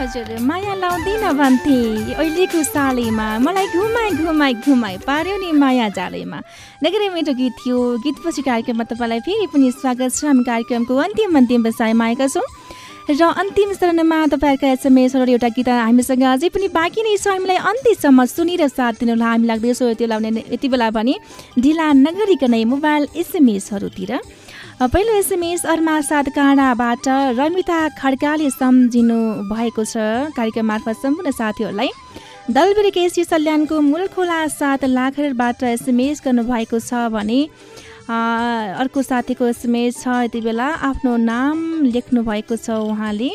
हजुर माया लाउँदिन भन्थे। अहिलेको सालैमा मलाई घुमाइ घुमाइ घुमाइ पार्यो नि माया जालैमा। निकै मिठो गीत थियो। गीतपछि कार्यक्रममा तपाईँलाई फेरि पनि स्वागत छ। हामी कार्यक्रमको अन्तिम अन्तिम विषयमा आएका छौँ। र अन्तिम चरणमा तपाईँहरूका एसएमएसहरू एउटा गीत हामीसँग अझै पनि बाँकी नै छ हामीलाई अन्त्यसम्म सुनेर साथ दिनु होला हामी लाग्दैछौँ यति बेला भने यति बेला भने ढिला नगरिकनै मोबाइल एसएमएसहरूतिर। पहिलो एसएमएस अर्मा सात काँडाबाट रमिता खड्काले सम्झिनु भएको छ। कार्यक्रम मार्फत सम्पूर्ण साथीहरूलाई दलबेरी केसी सल्यानको मूलखोला सात लाखरबाट एसएमएस गर्नुभएको छ भने अर्को साथीको एसएमएस छ यति बेला। आफ्नो नाम लेख्नु भएको छ उहाँले।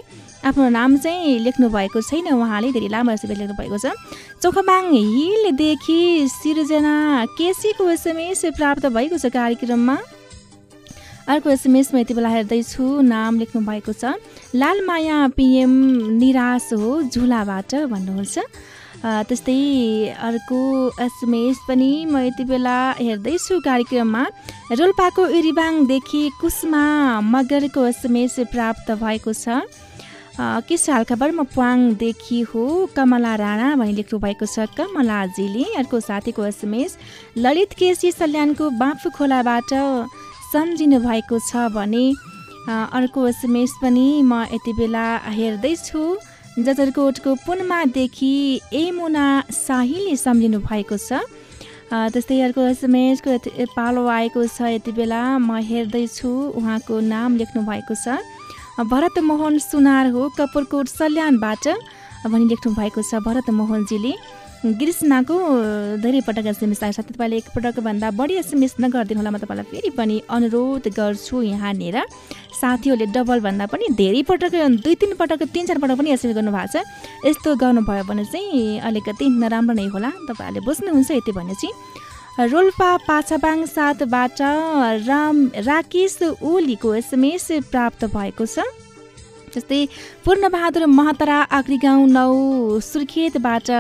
आफ्नो नाम चाहिँ लेख्नु भएको छैन उहाँले धेरै लामो एसएमएस लेख्नु भएको छ। चोखबाङ हिलदेखि सिर्जना केसीको एसएमएस प्राप्त भएको छ कार्यक्रममा। अर्को एसएमएसमा यति बेला हेर्दैछु नाम लेख्नु भएको छ। लालमाया पिएम निराश हो झुलाबाट भन्नुहुन्छ। त्यस्तै अर्को एसएमएस पनि म यति बेला हेर्दैछु कार्यक्रममा। रोल्पाको इरिबाङदेखि कुस्मा मगरको एसएमएस प्राप्त भएको छ। के छ हालखबर? म प्वाङदेखि हो कमला राणा भनी लेख्नु भएको छ कमलाजीले। अर्को साथीको एसएमएस ललित केसी सल्यानको बाँफु खोलाबाट सम्झिनु भएको छ भने अर्को एसएमएस पनि म यति बेला हेर्दैछु। जजरकोटको पुनमादेखि एमुना शाहीले सम्झिनु भएको छ। त्यस्तै अर्को एसएमएसको पालो आएको छ यति बेला। म हेर्दैछु उहाँको नाम लेख्नु भएको छ। भरत मोहन सुनार हो कपुरकोट सल्यानबाट। भनी लेख्नु भएको छ भरत मोहनजीले कृष्णको धेरै पटक एसएमएस आएको छ तपाईँले एकपटकभन्दा बढी एसएमएस नगरिदिनु होला म तपाईँलाई फेरि पनि अनुरोध गर्छु यहाँनिर। साथीहरूले डबलभन्दा पनि धेरै पटक दुई तिन पटक तिन चार पटक पनि एसएमएस गर्नुभएको छ। यस्तो गर्नुभयो भने चाहिँ अलिकति नराम्रो नै होला। तपाईँहरूले बुझ्नुहुन्छ यति भने चाहिँ रोल्पा पाछाबाङ सातबाट राम राकेश ओलीको एसएमएस प्राप्त भएको छ। जस्तै पूर्णबहादुर महतरा आक्री गाउँ नौ सुर्खेतबाट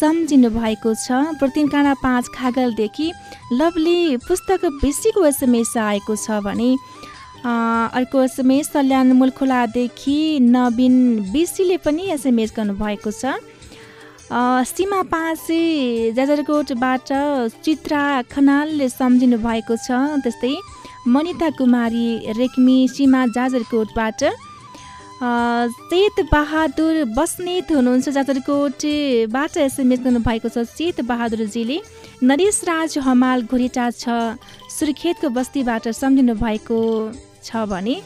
सम्झिनु भएको छ। प्रतिन काँडा पाँच खागलदेखि लभली पुस्तक बेसीको एसएमएस आएको छ भने अर्को एसएमएस सल्यान मुलखोलादेखि नवीन बेसीले पनि एसएमएस गर्नुभएको छ। सीमा पासे जाजरकोटबाट चित्रा खनालले सम्झिनु भएको छ। त्यस्तै मनिता कुमारी रेग्मी सीमा जाजरकोटबाट चेत बहादुर बस्नेत हुनुहुन्छ जाजरकोटबाट एसएमएस गर्नुभएको छ चेत बहादुरजीले। नरेश राज हमाल घुरेटा छ सुर्खेतको बस्तीबाट सम्झिनु भएको छ भने।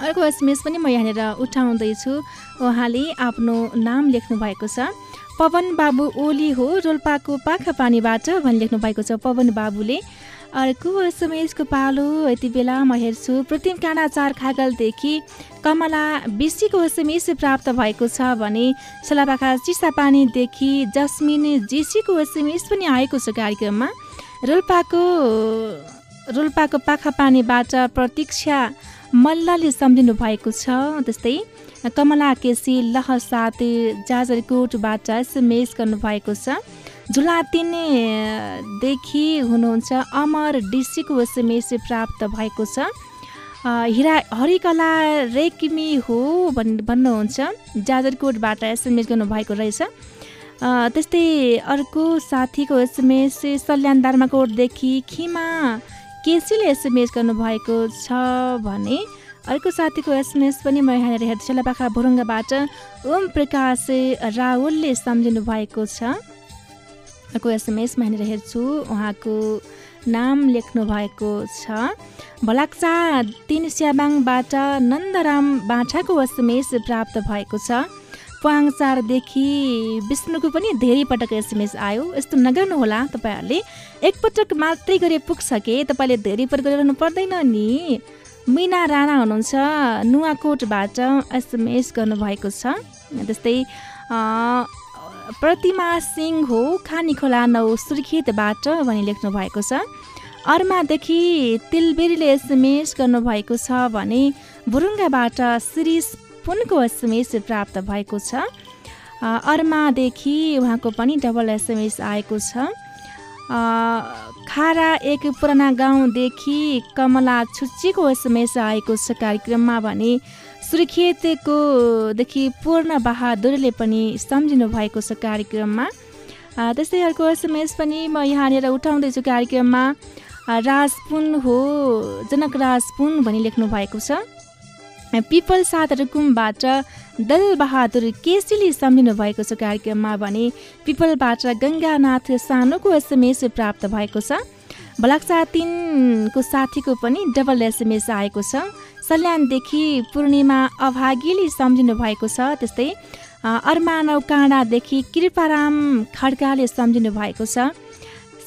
अर्को एसएमएस पनि म यहाँनिर उठाउँदैछु। उहाँले आफ्नो नाम लेख्नु भएको छ। पवन बाबु ओली हो रोल्पाको पाखा पानीबाट भनी लेख्नु भएको छ पवन बाबुले। अर्को एसएमएसको पालो यति बेला म हेर्छु। प्रतिम काँडा चार खागलदेखि कमला बिसीको एसएमएस प्राप्त भएको छ भने सलापाखा चिसापानीदेखि जस्मिन जेसीको एसएमएस पनि आएको छ कार्यक्रममा। रोल्पाको रोल्पाको पाखा पानीबाट प्रतीक्षा मल्लले सम्झिनु भएको छ। त्यस्तै कमला केसी लह साथ जाजरकोटबाट एसएमएस गर्नुभएको छ। झुलातिनेदेखि हुनुहुन्छ अमर डिसीको एसएमएस प्राप्त भएको छ। हिरा हरिकला रेक्मी हो भन् भन्नुहुन्छ। जाजरकोटबाट एसएमएस गर्नुभएको रहेछ। त्यस्तै अर्को साथीको एसएमएस सल्यान दार्माकोटदेखि खिमा केसीले एसएमएस गर्नुभएको छ भने अर्को साथीको एसएमएस पनि म यहाँनिर हेर्छु सेलापाखा भुरुङ्गाबाट ओम प्रकाश राहुलले सम्झिनु भएको छ। अर्को एसएमएस यहाँनिर हेर्छु। उहाँको नाम लेख्नु भएको छ भलाक्चा तिन स्याबाङबाट नन्दराम बाछाको एसएमएस प्राप्त भएको छ। पाङ चारदेखि विष्णुको पनि धेरै पटक एसएमएस आयो। यस्तो नगर्नुहोला तपाईँहरूले। एकपटक मात्रै गरे पुग्छ के? तपाईँले धेरै पटक गरिरहनु पर्दैन नि। मिना राणा हुनुहुन्छ नुवाकोटबाट एसएमएस गर्नुभएको छ। त्यस्तै प्रतिमा सिंह हो खानी खोला नौ सुर्खेतबाट भनी लेख्नु भएको छ। अर्मादेखि तिलबेरीले एसएमएस गर्नुभएको छ भने बुरुङ्गाबाट शिरिष पुनको एसएमएस प्राप्त भएको छ। अर्मादेखि उहाँको पनि डबल एसएमएस आएको छ। खारा एक पुराना गाउँदेखि कमला छुच्चीको एसएमएस आएको छ कार्यक्रममा भने सुर्खेतको देखि पूर्ण बहादुरले पनि सम्झिनु भएको छ कार्यक्रममा। त्यस्तै अर्को एसएमएस पनि म यहाँनिर उठाउँदैछु कार्यक्रममा। राजपुन हो जनक राजपुन भनी लेख्नु भएको छ। पिपल सात रुकुमबाट दलबहादुर केसीले सम्झिनु भएको छ कार्यक्रममा भने पिपलबाट गङ्गानाथ सानोको एसएमएस प्राप्त भएको छ। भलाक्सा तिनको साथीको पनि डबल एसएमएस आएको छ। सल्यानदेखि पूर्णिमा अभागीले सम्झिनु भएको छ त्यस्तै अर्मानव काँडादेखि कृपाराम खड्काले सम्झिनु भएको छ।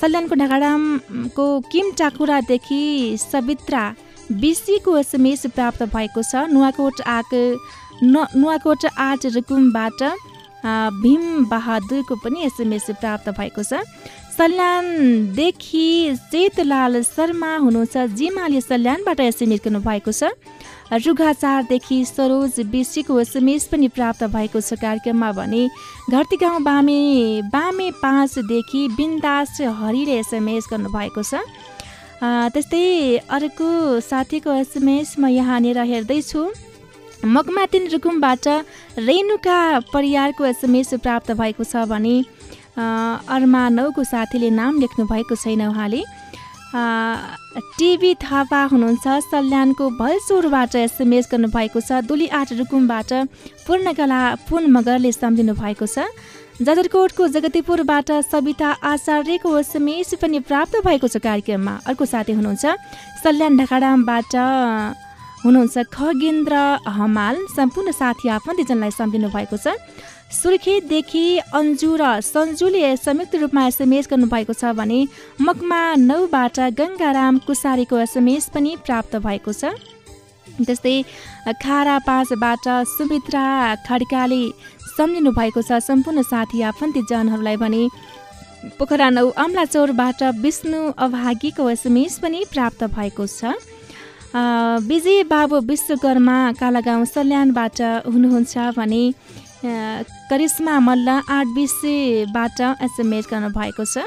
सल्यानको ढाकाडामको किम टाकुरादेखि सवित्रा बिसीको एसएमएस प्राप्त भएको छ। नुवाकोट आक नुवाकोट आठ रुकुमबाट अ, भीम बहादुरको पनि एसएमएस प्राप्त भएको छ। सल्यानदेखि चेतलाल शर्मा हुनुहुन्छ जिमाले सल्यानबाट एसएमएस गर्नुभएको छ। रुघाचारदेखि सरोज बिसीको एसएमएस पनि प्राप्त भएको छ कार्यक्रममा भने घरती गाउँ बामे बामे पाँचदेखि बिन्दास हरिले एसएमएस गर्नुभएको छ। त्यस्तै अर्को साथीको एसएमएस म यहाँनिर हेर्दैछु। मकमा तिन रुकुमबाट रेणुका परियारको एसएमएस प्राप्त भएको छ भने अ, अर्मा नौको साथीले नाम लेख्नु भएको छैन उहाँले। टिभी थापा हुनुहुन्छ सल्यानको भलसोरबाट एसएमएस गर्नुभएको छ दुली आठ रुकुमबाट पूर्णकला पुन मगरले सम्झिनु भएको छ। जाजरकोटको जगतीपुरबाट सविता आचार्यको एसएमएस पनि प्राप्त भएको छ कार्यक्रममा। अर्को साथी हुनुहुन्छ सल्यान ढाकाडामबाट हुनुहुन्छ खगेन्द्र हमाल। सम्पूर्ण साथी आफन्तजनलाई सम्झिनु भएको छ। सुर्खेतदेखि अन्जु र सन्जुले संयुक्त रूपमा एसएमएस गर्नुभएको छ भने मकमा नौबाट गङ्गाराम कुसारीको एसएमएस पनि प्राप्त भएको छ। त्यस्तै खारा पाँचबाट सुमित्रा खड्काले सम्झिनु भएको छ सम्पूर्ण साथी आफन्तीजनहरूलाई भने पोखरा नौ अम्ला चौरबाट विष्णु अभागीको एसएमएस पनि प्राप्त भएको छ। विजय बाबु विश्वकर्मा कालागाउँ सल्यानबाट हुनुहुन्छ भने करिश्मा मल्ल आठ बिसेबाट एसएमएस गर्नुभएको छ।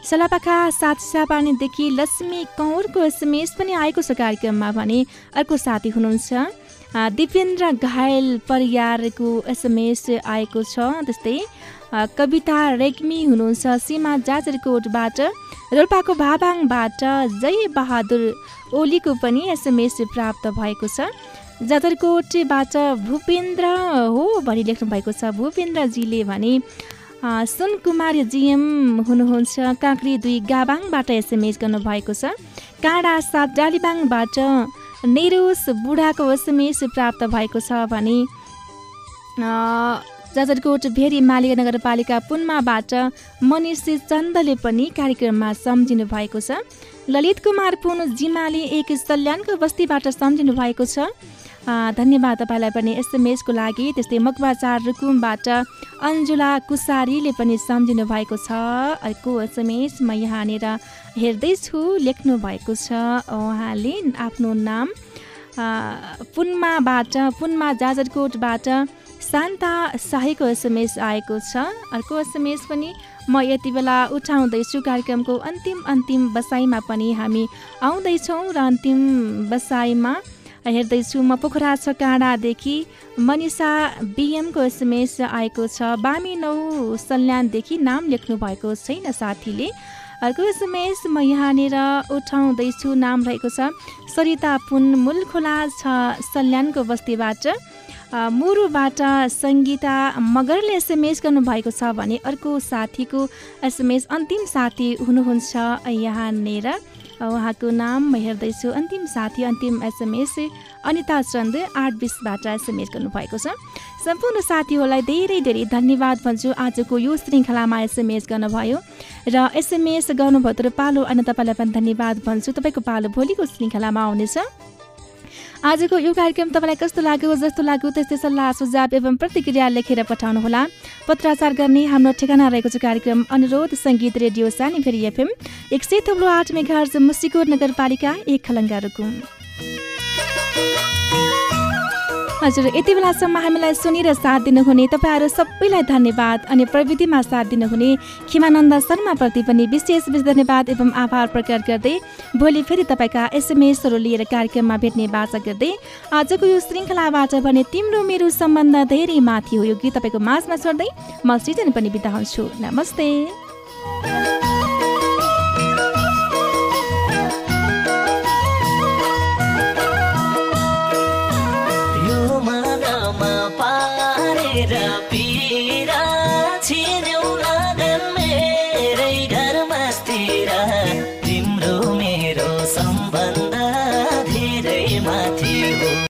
सलापाखा सात सापानीदेखि लक्ष्मी कौरको एसएमएस पनि आएको छ कार्यक्रममा भने अर्को साथी हुनुहुन्छ। दिपेन्द्र घायल परियारको एसएमएस आएको छ त्यस्तै कविता रेग्मी हुनुहुन्छ सीमा जाजरकोटबाट। रोल्पाको भाबाङबाट जय बहादुर ओलीको पनि एसएमएस प्राप्त भएको छ। जाजरकोटबाट भूपेन्द्र हो भनी लेख्नु भएको छ। भूपेन्द्रजीले भने सुन कुमार जिएम हुनुहुन्छ। काँक्री दुई गाबाङबाट एसएमएस गर्नुभएको छ। काँडा सात डालिबाङबाट नेरोस बुढाको एसएमएस प्राप्त भएको छ। भने जाजरकोट भेरी मालिक नगरपालिका पुन्माबाट मनिष चन्दले पनि कार्यक्रममा सम्झिनु भएको छ। ललित कुमार पुन जिमाले एक सल्यानको बस्तीबाट सम्झिनु भएको छ। धन्यवाद तपाईँलाई पनि एसएमएसको लागि। त्यस्तै मकबाचार रुकुमबाट अन्जुला कुसारीले पनि सम्झिनु भएको छ। अर्को एसएमएस म यहाँनिर हेर्दैछु लेख्नु भएको छ उहाँले आफ्नो नाम। पुन्माबाट पुन्मा जाजरकोटबाट शान्ता शाहीको एसएमएस आएको छ। अर्को एसएमएस पनि म यति बेला उठाउँदैछु। कार्यक्रमको अन्तिम अन्तिम बसाइमा पनि हामी आउँदैछौँ र अन्तिम बसाइमा हेर्दैछु म पोखरा छ काँडादेखि मनिषा बिएमको एसएमएस आएको छ। बामी नौ सल्यानदेखि नाम लेख्नु भएको छैन साथीले। अर्को एसएमएस म यहाँनिर उठाउँदैछु नाम रहेको छ सरिता पुन मूलखोला छ सल्यानको बस्तीबाट। मुरुबाट सङ्गीता मगरले एसएमएस गर्नुभएको छ भने अर्को साथीको एसएमएस अन्तिम साथी हुनुहुन्छ यहाँनिर। उहाँको नाम म हेर्दैछु। अन्तिम साथी अन्तिम एसएमएस अनिता चन्द आठ बिसबाट एसएमएस गर्नुभएको छ। सम्पूर्ण साथीहरूलाई धेरै धेरै धन्यवाद भन्छु। आजको यो श्रृङ्खलामा एसएमएस गर्नुभयो। र एसएमएस गर्नुभयो तर पालो अनि तपाईँलाई पनि धन्यवाद भन्छु। तपाईँको पालो भोलिको श्रृङ्खलामा आउनेछ। आजको यो कार्यक्रम तपाईँलाई कस्तो लाग्यो जस्तो लाग्यो त्यस्तै सल्लाह सुझाव एवं प्रतिक्रिया लेखेर पठाउनुहोला। पत्राचार गर्ने हाम्रो ठेगाना रहेको छ कार्यक्रम अनुरोध सङ्गीत रेडियो सानी फेरि एफएम एक सय थप्लो आठ मेघा मुसिकोट नगरपालिका एक खलङ्गा रुकुम हजुर यति बेलासम्म हामीलाई सुनेर साथ दिनुहुने तपाईँहरू सबैलाई धन्यवाद अनि प्रविधिमा साथ दिनुहुने खिमानन्द शर्माप्रति पनि विशेष विशेष धन्यवाद एवं आभार प्रकट गर्दै भोलि फेरि तपाईँका एसएमएसहरू लिएर कार्यक्रममा भेट्ने बाचा गर्दै आजको यो श्रृङ्खलाबाट भने तिम्रो मेरो सम्बन्ध धेरै माथि हो यो गीत तपाईँको माझमा छोड्दै म सृजन पनि बिदा हुन्छु। नमस्ते। पारेर पिरा छिने।